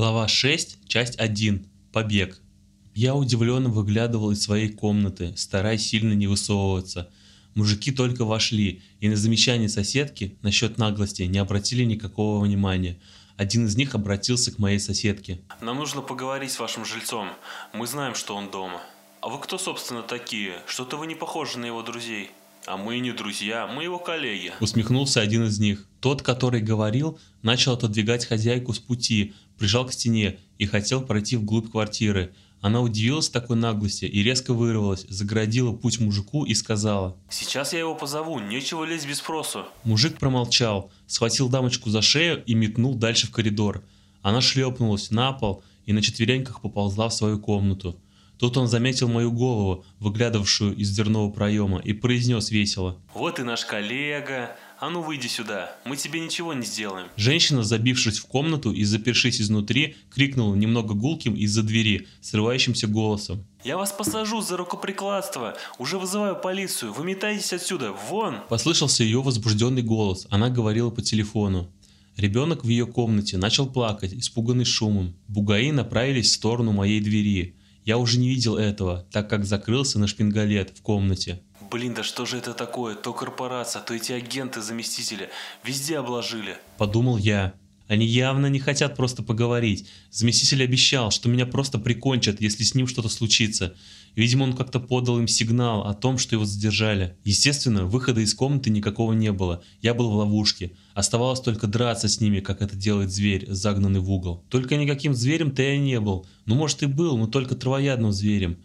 Глава 6, часть 1. Побег. Я удивленно выглядывал из своей комнаты, стараясь сильно не высовываться. Мужики только вошли, и на замечание соседки насчет наглости не обратили никакого внимания. Один из них обратился к моей соседке. Нам нужно поговорить с вашим жильцом. Мы знаем, что он дома. А вы кто, собственно, такие? Что-то вы не похожи на его друзей. А мы не друзья, мы его коллеги. Усмехнулся один из них. Тот, который говорил, начал отодвигать хозяйку с пути, прижал к стене и хотел пройти вглубь квартиры. Она удивилась такой наглости и резко вырвалась, заградила путь мужику и сказала. Сейчас я его позову, нечего лезть без спросу. Мужик промолчал, схватил дамочку за шею и метнул дальше в коридор. Она шлепнулась на пол и на четвереньках поползла в свою комнату. Тут он заметил мою голову, выглядывавшую из дверного проема, и произнес весело. Вот и наш коллега. А ну выйди сюда, мы тебе ничего не сделаем. Женщина, забившись в комнату и запершись изнутри, крикнула немного гулким из-за двери, срывающимся голосом. Я вас посажу за рукоприкладство. Уже вызываю полицию. Выметайтесь отсюда. Вон. Послышался ее возбужденный голос. Она говорила по телефону. Ребенок в ее комнате начал плакать, испуганный шумом. Бугаи направились в сторону моей двери. Я уже не видел этого, так как закрылся на шпингалет в комнате. Блин, да что же это такое? То корпорация, то эти агенты, заместители. Везде обложили. Подумал я. Они явно не хотят просто поговорить. Заместитель обещал, что меня просто прикончат, если с ним что-то случится. Видимо, он как-то подал им сигнал о том, что его задержали. Естественно, выхода из комнаты никакого не было. Я был в ловушке. Оставалось только драться с ними, как это делает зверь, загнанный в угол. Только никаким зверем-то я не был. Ну, может и был, но только травоядным зверем.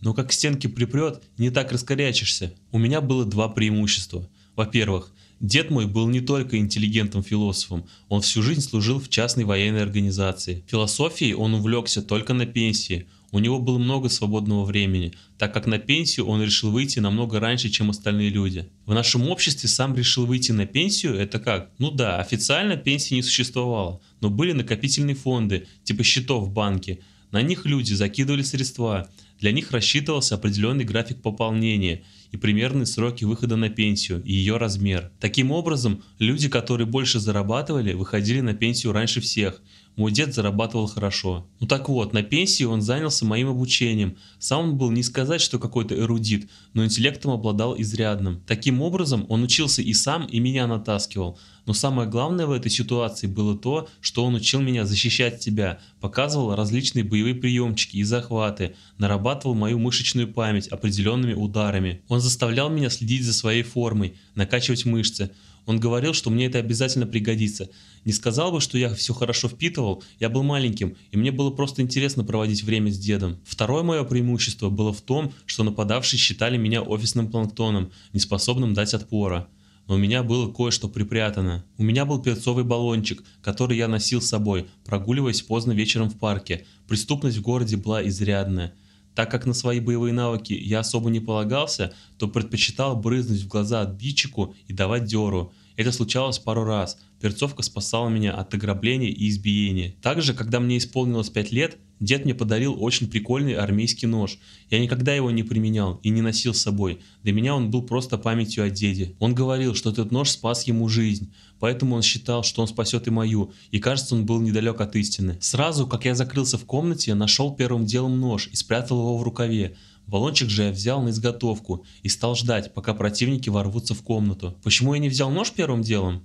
Но как к стенке припрет, не так раскорячишься. У меня было два преимущества. Во-первых, Дед мой был не только интеллигентом-философом, он всю жизнь служил в частной военной организации. Философией он увлекся только на пенсии, у него было много свободного времени, так как на пенсию он решил выйти намного раньше, чем остальные люди. В нашем обществе сам решил выйти на пенсию, это как? Ну да, официально пенсии не существовало, но были накопительные фонды, типа счетов в банке. На них люди закидывали средства, для них рассчитывался определенный график пополнения – и примерные сроки выхода на пенсию и ее размер. Таким образом, люди, которые больше зарабатывали, выходили на пенсию раньше всех. Мой дед зарабатывал хорошо. Ну так вот, на пенсии он занялся моим обучением. Сам он был не сказать, что какой-то эрудит, но интеллектом обладал изрядным. Таким образом, он учился и сам, и меня натаскивал. Но самое главное в этой ситуации было то, что он учил меня защищать себя, показывал различные боевые приемчики и захваты, нарабатывал мою мышечную память определенными ударами. Он заставлял меня следить за своей формой, накачивать мышцы. Он говорил, что мне это обязательно пригодится. Не сказал бы, что я все хорошо впитывал, я был маленьким, и мне было просто интересно проводить время с дедом. Второе мое преимущество было в том, что нападавшие считали меня офисным планктоном, неспособным дать отпора но у меня было кое-что припрятано. У меня был перцовый баллончик, который я носил с собой, прогуливаясь поздно вечером в парке. Преступность в городе была изрядная. Так как на свои боевые навыки я особо не полагался, то предпочитал брызнуть в глаза отбитчику и давать дёру. Это случалось пару раз. Перцовка спасала меня от ограбления и избиения. Также, когда мне исполнилось 5 лет, Дед мне подарил очень прикольный армейский нож. Я никогда его не применял и не носил с собой. Для меня он был просто памятью о деде. Он говорил, что этот нож спас ему жизнь, поэтому он считал, что он спасет и мою, и кажется, он был недалек от истины. Сразу, как я закрылся в комнате, нашел первым делом нож и спрятал его в рукаве. Баллончик же я взял на изготовку и стал ждать, пока противники ворвутся в комнату. Почему я не взял нож первым делом?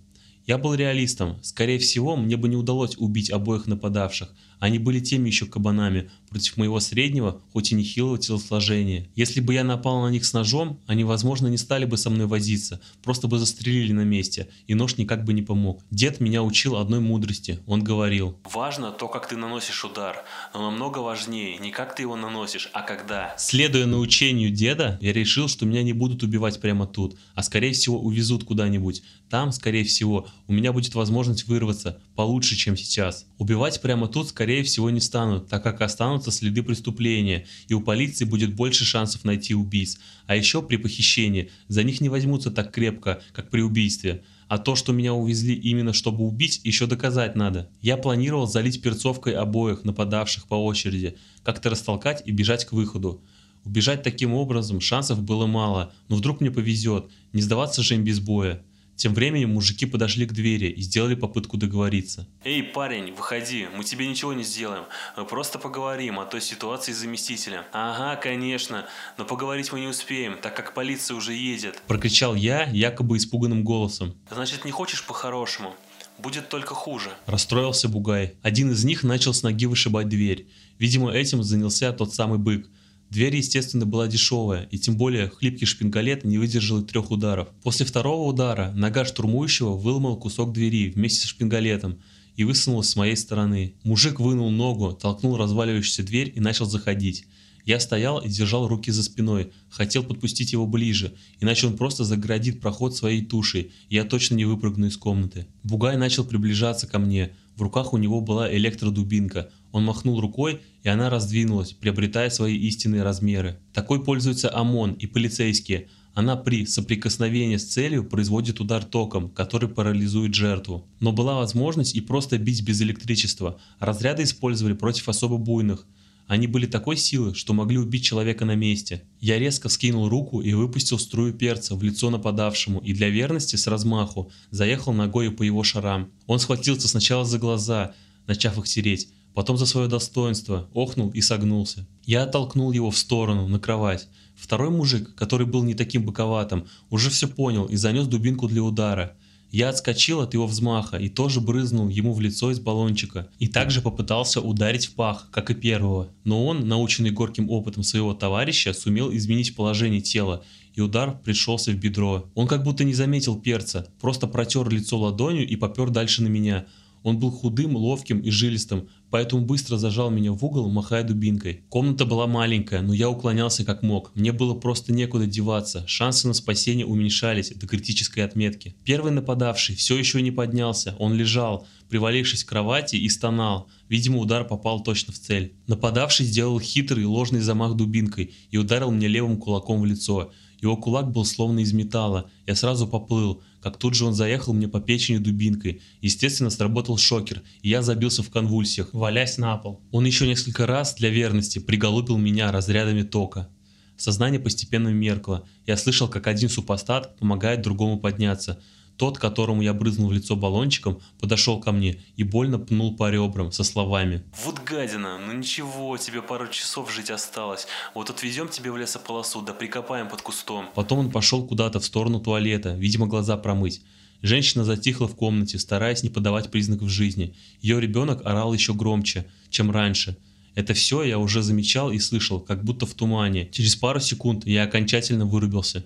Я был реалистом. Скорее всего, мне бы не удалось убить обоих нападавших. Они были теми еще кабанами против моего среднего, хоть и нехилого телосложения. Если бы я напал на них с ножом, они, возможно, не стали бы со мной возиться, просто бы застрелили на месте, и нож никак бы не помог. Дед меня учил одной мудрости. Он говорил. Важно то, как ты наносишь удар, но намного важнее не как ты его наносишь, а когда. Следуя научению деда, я решил, что меня не будут убивать прямо тут, а скорее всего увезут куда-нибудь. Там, скорее всего, у меня будет возможность вырваться получше, чем сейчас. Убивать прямо тут, скорее всего, не станут, так как останутся следы преступления, и у полиции будет больше шансов найти убийц. А еще при похищении за них не возьмутся так крепко, как при убийстве. А то, что меня увезли именно чтобы убить, еще доказать надо. Я планировал залить перцовкой обоих нападавших по очереди, как-то растолкать и бежать к выходу. Убежать таким образом шансов было мало, но вдруг мне повезет, не сдаваться же им без боя. Тем временем мужики подошли к двери и сделали попытку договориться. Эй, парень, выходи, мы тебе ничего не сделаем. Мы просто поговорим о той ситуации с заместителем. Ага, конечно, но поговорить мы не успеем, так как полиция уже едет. Прокричал я, якобы испуганным голосом. Значит, не хочешь по-хорошему? Будет только хуже. Расстроился Бугай. Один из них начал с ноги вышибать дверь. Видимо, этим занялся тот самый бык. Дверь, естественно, была дешевая, и тем более хлипкий шпингалет не выдержал и трех ударов. После второго удара нога штурмующего выломал кусок двери вместе с шпингалетом и высунулась с моей стороны. Мужик вынул ногу, толкнул разваливающуюся дверь и начал заходить. Я стоял и держал руки за спиной, хотел подпустить его ближе, иначе он просто заградит проход своей тушей, и я точно не выпрыгну из комнаты. Бугай начал приближаться ко мне, в руках у него была электродубинка. Он махнул рукой, и она раздвинулась, приобретая свои истинные размеры. Такой пользуется ОМОН и полицейские. Она при соприкосновении с целью производит удар током, который парализует жертву. Но была возможность и просто бить без электричества. Разряды использовали против особо буйных. Они были такой силы, что могли убить человека на месте. Я резко скинул руку и выпустил струю перца в лицо нападавшему и для верности с размаху заехал ногой по его шарам. Он схватился сначала за глаза, начав их тереть, потом за свое достоинство, охнул и согнулся. Я оттолкнул его в сторону, на кровать. Второй мужик, который был не таким боковатым, уже все понял и занес дубинку для удара. Я отскочил от его взмаха и тоже брызнул ему в лицо из баллончика. И также попытался ударить в пах, как и первого. Но он, наученный горьким опытом своего товарища, сумел изменить положение тела, и удар пришелся в бедро. Он как будто не заметил перца, просто протер лицо ладонью и попер дальше на меня – он был худым, ловким и жилистым, поэтому быстро зажал меня в угол, махая дубинкой. Комната была маленькая, но я уклонялся как мог. Мне было просто некуда деваться, шансы на спасение уменьшались до критической отметки. Первый нападавший все еще не поднялся, он лежал, привалившись к кровати и стонал. Видимо, удар попал точно в цель. Нападавший сделал хитрый ложный замах дубинкой и ударил мне левым кулаком в лицо. Его кулак был словно из металла. Я сразу поплыл, как тут же он заехал мне по печени дубинкой. Естественно, сработал шокер, и я забился в конвульсиях, валясь на пол. Он еще несколько раз для верности приголубил меня разрядами тока. Сознание постепенно меркло. Я слышал, как один супостат помогает другому подняться – тот, которому я брызнул в лицо баллончиком, подошел ко мне и больно пнул по ребрам со словами. «Вот гадина, ну ничего, тебе пару часов жить осталось. Вот отвезем тебе в лесополосу, да прикопаем под кустом». Потом он пошел куда-то в сторону туалета, видимо, глаза промыть. Женщина затихла в комнате, стараясь не подавать признаков жизни. Ее ребенок орал еще громче, чем раньше. Это все я уже замечал и слышал, как будто в тумане. Через пару секунд я окончательно вырубился.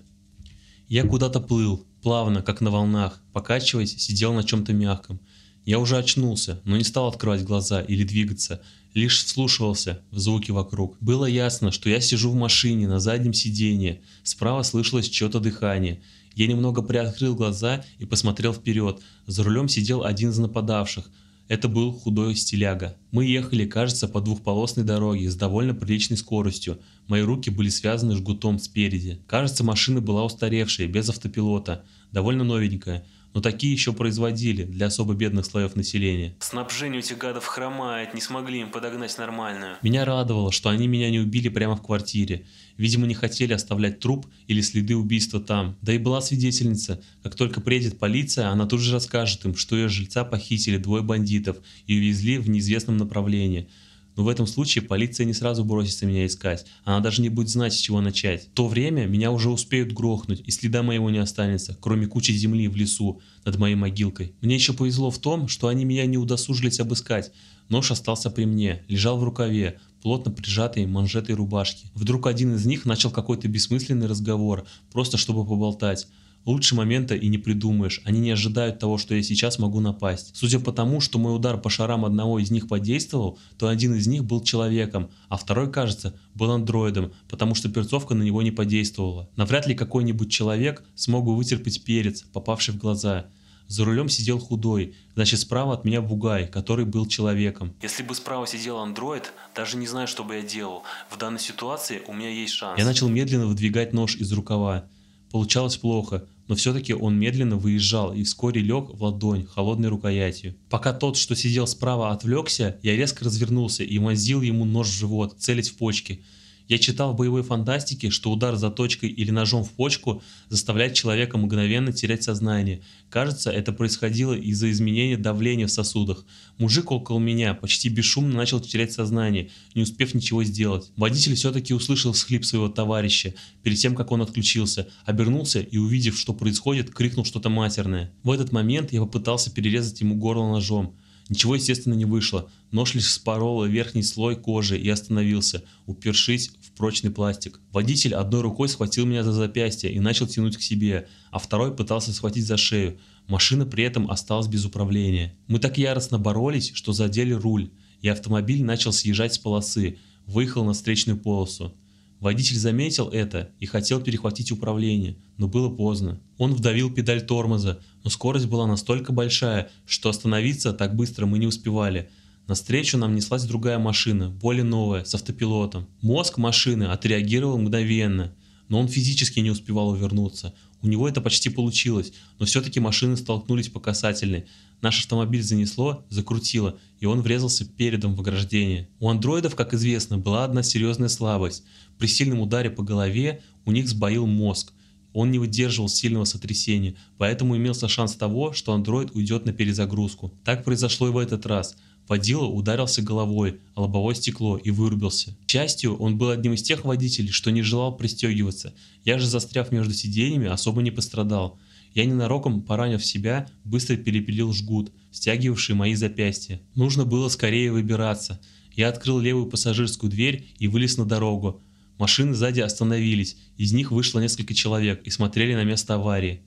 Я куда-то плыл, плавно, как на волнах, покачиваясь, сидел на чем-то мягком. Я уже очнулся, но не стал открывать глаза или двигаться, лишь вслушивался в звуки вокруг. Было ясно, что я сижу в машине на заднем сиденье, справа слышалось чье-то дыхание. Я немного приоткрыл глаза и посмотрел вперед. За рулем сидел один из нападавших – это был худой стиляга. Мы ехали, кажется, по двухполосной дороге с довольно приличной скоростью. Мои руки были связаны жгутом спереди. Кажется, машина была устаревшая, без автопилота, довольно новенькая но такие еще производили для особо бедных слоев населения. Снабжение у этих гадов хромает, не смогли им подогнать нормальную. Меня радовало, что они меня не убили прямо в квартире. Видимо, не хотели оставлять труп или следы убийства там. Да и была свидетельница. Как только приедет полиция, она тут же расскажет им, что ее жильца похитили двое бандитов и увезли в неизвестном направлении. Но в этом случае полиция не сразу бросится меня искать, она даже не будет знать, с чего начать. В то время меня уже успеют грохнуть, и следа моего не останется, кроме кучи земли в лесу над моей могилкой. Мне еще повезло в том, что они меня не удосужились обыскать. Нож остался при мне, лежал в рукаве, плотно прижатой манжетой рубашки. Вдруг один из них начал какой-то бессмысленный разговор, просто чтобы поболтать. Лучше момента и не придумаешь, они не ожидают того, что я сейчас могу напасть. Судя по тому, что мой удар по шарам одного из них подействовал, то один из них был человеком, а второй, кажется, был андроидом, потому что перцовка на него не подействовала. Навряд ли какой-нибудь человек смог бы вытерпеть перец, попавший в глаза. За рулем сидел худой, значит справа от меня бугай, который был человеком. Если бы справа сидел андроид, даже не знаю, что бы я делал. В данной ситуации у меня есть шанс. Я начал медленно выдвигать нож из рукава. Получалось плохо, но все-таки он медленно выезжал и вскоре лег в ладонь холодной рукоятью. Пока тот, что сидел справа, отвлекся, я резко развернулся и вонзил ему нож в живот, целить в почки. Я читал в боевой фантастике, что удар заточкой или ножом в почку заставляет человека мгновенно терять сознание. Кажется, это происходило из-за изменения давления в сосудах. Мужик около меня почти бесшумно начал терять сознание, не успев ничего сделать. Водитель все-таки услышал всхлип своего товарища перед тем, как он отключился, обернулся и, увидев, что происходит, крикнул что-то матерное. В этот момент я попытался перерезать ему горло ножом. Ничего, естественно, не вышло. Нож лишь спорол верхний слой кожи и остановился, упершись в прочный пластик. Водитель одной рукой схватил меня за запястье и начал тянуть к себе, а второй пытался схватить за шею. Машина при этом осталась без управления. Мы так яростно боролись, что задели руль, и автомобиль начал съезжать с полосы, выехал на встречную полосу. Водитель заметил это и хотел перехватить управление, но было поздно. Он вдавил педаль тормоза, но скорость была настолько большая, что остановиться так быстро мы не успевали. Навстречу нам неслась другая машина, более новая, с автопилотом. Мозг машины отреагировал мгновенно, но он физически не успевал увернуться. У него это почти получилось, но все-таки машины столкнулись по касательной. Наш автомобиль занесло, закрутило, и он врезался передом в ограждение. У андроидов, как известно, была одна серьезная слабость. При сильном ударе по голове у них сбоил мозг. Он не выдерживал сильного сотрясения, поэтому имелся шанс того, что андроид уйдет на перезагрузку. Так произошло и в этот раз. Водила ударился головой о лобовое стекло и вырубился. К счастью, он был одним из тех водителей, что не желал пристегиваться. Я же, застряв между сиденьями, особо не пострадал. Я ненароком, поранив себя, быстро перепилил жгут, стягивавший мои запястья. Нужно было скорее выбираться. Я открыл левую пассажирскую дверь и вылез на дорогу. Машины сзади остановились, из них вышло несколько человек и смотрели на место аварии.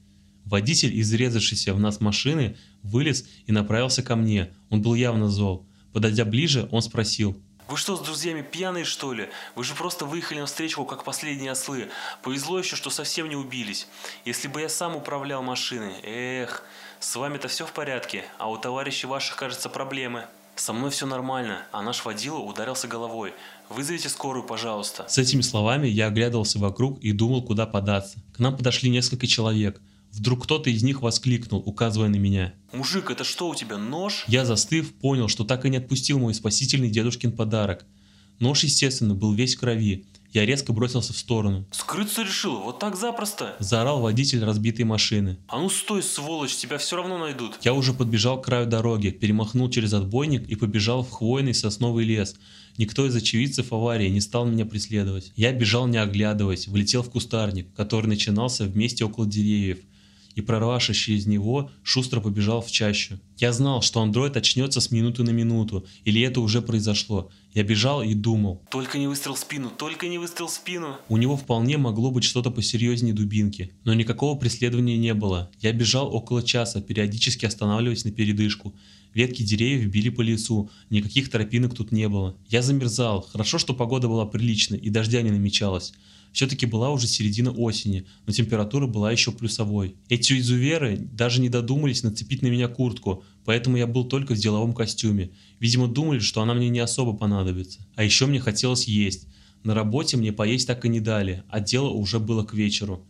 Водитель, изрезавшийся в нас машины, вылез и направился ко мне. Он был явно зол. Подойдя ближе, он спросил. «Вы что, с друзьями пьяные, что ли? Вы же просто выехали навстречу, как последние ослы. Повезло еще, что совсем не убились. Если бы я сам управлял машиной, эх, с вами-то все в порядке, а у товарищей ваших, кажется, проблемы». «Со мной все нормально, а наш водила ударился головой. Вызовите скорую, пожалуйста». С этими словами я оглядывался вокруг и думал, куда податься. К нам подошли несколько человек. Вдруг кто-то из них воскликнул, указывая на меня. «Мужик, это что у тебя, нож?» Я застыв, понял, что так и не отпустил мой спасительный дедушкин подарок. Нож, естественно, был весь в крови. Я резко бросился в сторону. «Скрыться решил? Вот так запросто?» Заорал водитель разбитой машины. «А ну стой, сволочь, тебя все равно найдут!» Я уже подбежал к краю дороги, перемахнул через отбойник и побежал в хвойный сосновый лес. Никто из очевидцев аварии не стал меня преследовать. Я бежал не оглядываясь, влетел в кустарник, который начинался в месте около деревьев и, прорвавшись через него, шустро побежал в чащу. Я знал, что андроид очнется с минуты на минуту, или это уже произошло. Я бежал и думал. Только не выстрел в спину, только не выстрел в спину. У него вполне могло быть что-то посерьезнее дубинки, но никакого преследования не было. Я бежал около часа, периодически останавливаясь на передышку. Ветки деревьев били по лицу, никаких тропинок тут не было. Я замерзал, хорошо, что погода была приличной и дождя не намечалось. Все-таки была уже середина осени, но температура была еще плюсовой. Эти изуверы даже не додумались нацепить на меня куртку, поэтому я был только в деловом костюме. Видимо, думали, что она мне не особо понадобится. А еще мне хотелось есть. На работе мне поесть так и не дали, а дело уже было к вечеру.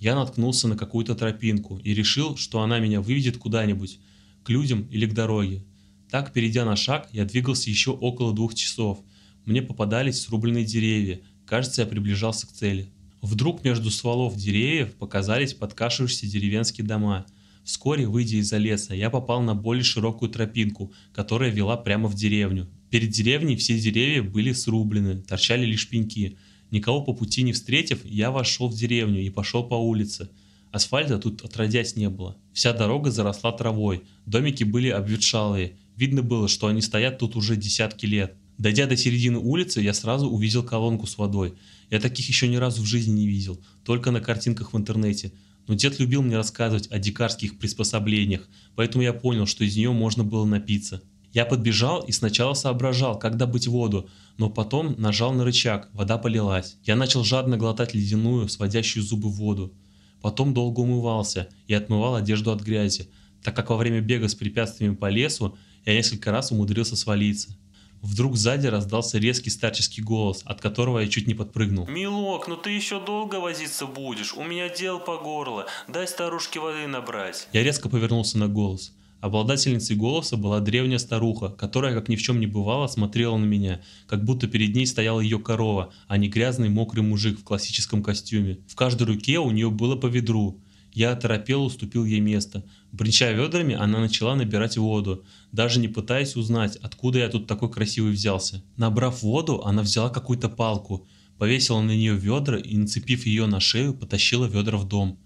Я наткнулся на какую-то тропинку и решил, что она меня выведет куда-нибудь, к людям или к дороге. Так, перейдя на шаг, я двигался еще около двух часов. Мне попадались срубленные деревья, Кажется, я приближался к цели. Вдруг между стволов деревьев показались подкашивающиеся деревенские дома. Вскоре, выйдя из-за леса, я попал на более широкую тропинку, которая вела прямо в деревню. Перед деревней все деревья были срублены, торчали лишь пеньки. Никого по пути не встретив, я вошел в деревню и пошел по улице. Асфальта тут отродясь не было. Вся дорога заросла травой, домики были обветшалые. Видно было, что они стоят тут уже десятки лет. Дойдя до середины улицы, я сразу увидел колонку с водой. Я таких еще ни разу в жизни не видел, только на картинках в интернете. Но дед любил мне рассказывать о дикарских приспособлениях, поэтому я понял, что из нее можно было напиться. Я подбежал и сначала соображал, как добыть воду, но потом нажал на рычаг, вода полилась. Я начал жадно глотать ледяную, сводящую зубы воду. Потом долго умывался и отмывал одежду от грязи, так как во время бега с препятствиями по лесу я несколько раз умудрился свалиться. Вдруг сзади раздался резкий старческий голос, от которого я чуть не подпрыгнул. «Милок, ну ты еще долго возиться будешь? У меня дел по горло. Дай старушке воды набрать». Я резко повернулся на голос. Обладательницей голоса была древняя старуха, которая, как ни в чем не бывало, смотрела на меня, как будто перед ней стояла ее корова, а не грязный мокрый мужик в классическом костюме. В каждой руке у нее было по ведру. Я оторопел, уступил ей место. Бренча ведрами, она начала набирать воду, даже не пытаясь узнать, откуда я тут такой красивый взялся. Набрав воду, она взяла какую-то палку, повесила на нее ведра и, нацепив ее на шею, потащила ведра в дом.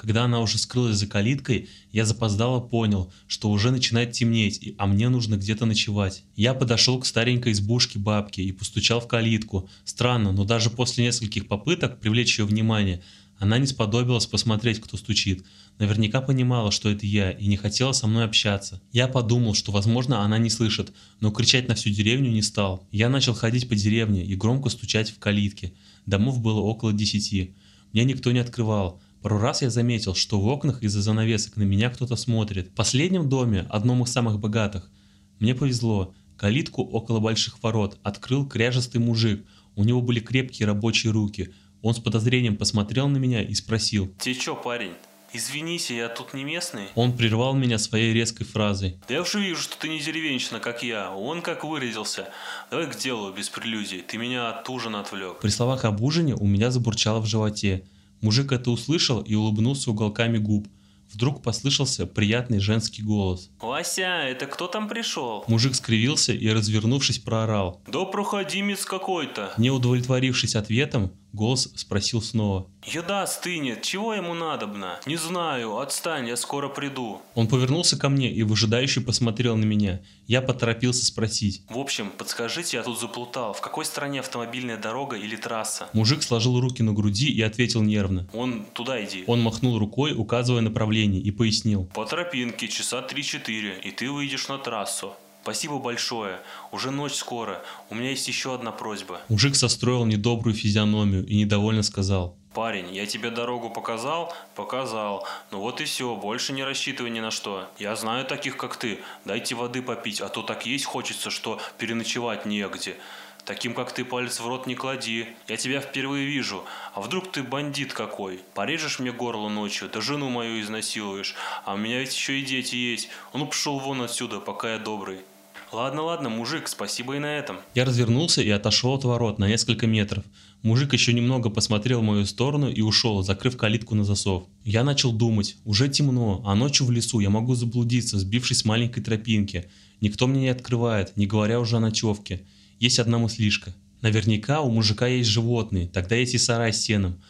Когда она уже скрылась за калиткой, я запоздало понял, что уже начинает темнеть, а мне нужно где-то ночевать. Я подошел к старенькой избушке бабки и постучал в калитку. Странно, но даже после нескольких попыток привлечь ее внимание, она не сподобилась посмотреть, кто стучит. Наверняка понимала, что это я, и не хотела со мной общаться. Я подумал, что, возможно, она не слышит, но кричать на всю деревню не стал. Я начал ходить по деревне и громко стучать в калитки. Домов было около десяти. Мне никто не открывал. Пару раз я заметил, что в окнах из-за занавесок на меня кто-то смотрит. В последнем доме, одном из самых богатых, мне повезло. Калитку около больших ворот открыл кряжестый мужик. У него были крепкие рабочие руки. Он с подозрением посмотрел на меня и спросил. «Ты чё, парень? Извините, я тут не местный?» Он прервал меня своей резкой фразой. «Да я уже вижу, что ты не деревенщина, как я. Он как выразился. Давай к делу, без прелюдий. Ты меня от ужина отвлек». При словах об ужине у меня забурчало в животе. Мужик это услышал и улыбнулся уголками губ. Вдруг послышался приятный женский голос. «Вася, это кто там пришел?» Мужик скривился и, развернувшись, проорал. «Да проходимец какой-то!» Не удовлетворившись ответом, голос спросил снова. «Еда стынет, чего ему надобно?» «Не знаю, отстань, я скоро приду». Он повернулся ко мне и выжидающе посмотрел на меня. Я поторопился спросить. «В общем, подскажите, я тут заплутал. В какой стране автомобильная дорога или трасса?» Мужик сложил руки на груди и ответил нервно. «Он туда иди». Он махнул рукой, указывая направление, и пояснил. «По тропинке часа 3-4, и ты выйдешь на трассу». Спасибо большое. Уже ночь скоро. У меня есть еще одна просьба. Мужик состроил недобрую физиономию и недовольно сказал. Парень, я тебе дорогу показал? Показал. Ну вот и все, больше не рассчитывай ни на что. Я знаю таких, как ты. Дайте воды попить, а то так есть хочется, что переночевать негде. Таким, как ты, палец в рот не клади. Я тебя впервые вижу. А вдруг ты бандит какой? Порежешь мне горло ночью, да жену мою изнасилуешь. А у меня ведь еще и дети есть. Он пошел вон отсюда, пока я добрый. Ладно, ладно, мужик, спасибо и на этом. Я развернулся и отошел от ворот на несколько метров. Мужик еще немного посмотрел в мою сторону и ушел, закрыв калитку на засов. Я начал думать, уже темно, а ночью в лесу я могу заблудиться, сбившись с маленькой тропинки. Никто мне не открывает, не говоря уже о ночевке. Есть одна мыслишка. Наверняка у мужика есть животные, тогда есть и сарай с сеном.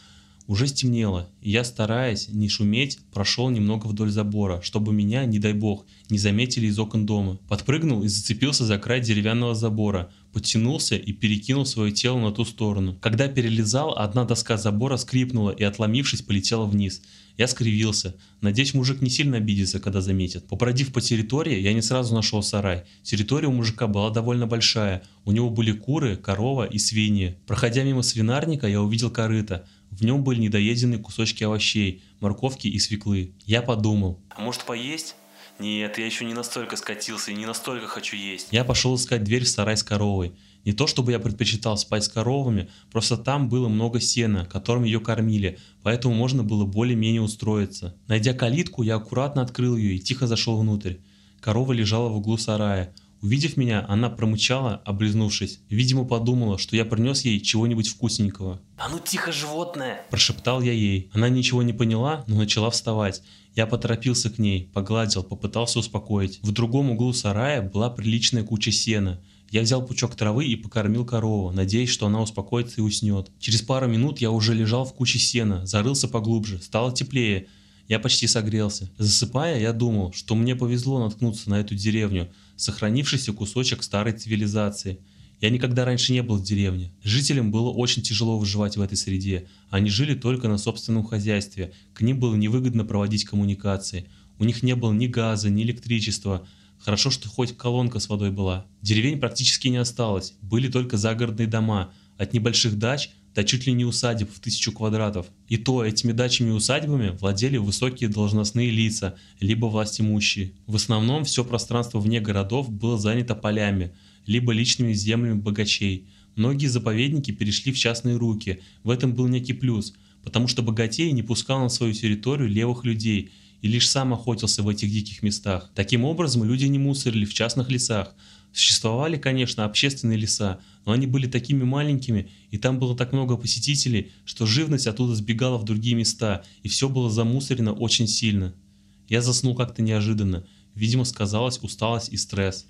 Уже стемнело, и я, стараясь не шуметь, прошел немного вдоль забора, чтобы меня, не дай бог, не заметили из окон дома. Подпрыгнул и зацепился за край деревянного забора, подтянулся и перекинул свое тело на ту сторону. Когда перелезал, одна доска забора скрипнула и, отломившись, полетела вниз. Я скривился. Надеюсь, мужик не сильно обидится, когда заметит. Побродив по территории, я не сразу нашел сарай. Территория у мужика была довольно большая. У него были куры, корова и свиньи. Проходя мимо свинарника, я увидел корыто. В нем были недоеденные кусочки овощей, морковки и свеклы. Я подумал. А может поесть? Нет, я еще не настолько скатился и не настолько хочу есть. Я пошел искать дверь в сарай с коровой. Не то чтобы я предпочитал спать с коровами, просто там было много сена, которым ее кормили, поэтому можно было более-менее устроиться. Найдя калитку, я аккуратно открыл ее и тихо зашел внутрь. Корова лежала в углу сарая. Увидев меня, она промычала, облизнувшись. Видимо, подумала, что я принес ей чего-нибудь вкусненького. «А ну тихо, животное!» Прошептал я ей. Она ничего не поняла, но начала вставать. Я поторопился к ней, погладил, попытался успокоить. В другом углу сарая была приличная куча сена. Я взял пучок травы и покормил корову, надеясь, что она успокоится и уснет. Через пару минут я уже лежал в куче сена, зарылся поглубже, стало теплее. Я почти согрелся. Засыпая, я думал, что мне повезло наткнуться на эту деревню, сохранившийся кусочек старой цивилизации. Я никогда раньше не был в деревне. Жителям было очень тяжело выживать в этой среде. Они жили только на собственном хозяйстве. К ним было невыгодно проводить коммуникации. У них не было ни газа, ни электричества. Хорошо, что хоть колонка с водой была. Деревень практически не осталось. Были только загородные дома. От небольших дач до чуть ли не усадеб в тысячу квадратов. И то этими дачами и усадьбами владели высокие должностные лица, либо властимущие. В основном все пространство вне городов было занято полями, либо личными землями богачей. Многие заповедники перешли в частные руки, в этом был некий плюс, потому что богатей не пускал на свою территорию левых людей, и лишь сам охотился в этих диких местах. Таким образом, люди не мусорили в частных лесах. Существовали, конечно, общественные леса, но они были такими маленькими, и там было так много посетителей, что живность оттуда сбегала в другие места, и все было замусорено очень сильно. Я заснул как-то неожиданно. Видимо, сказалась усталость и стресс.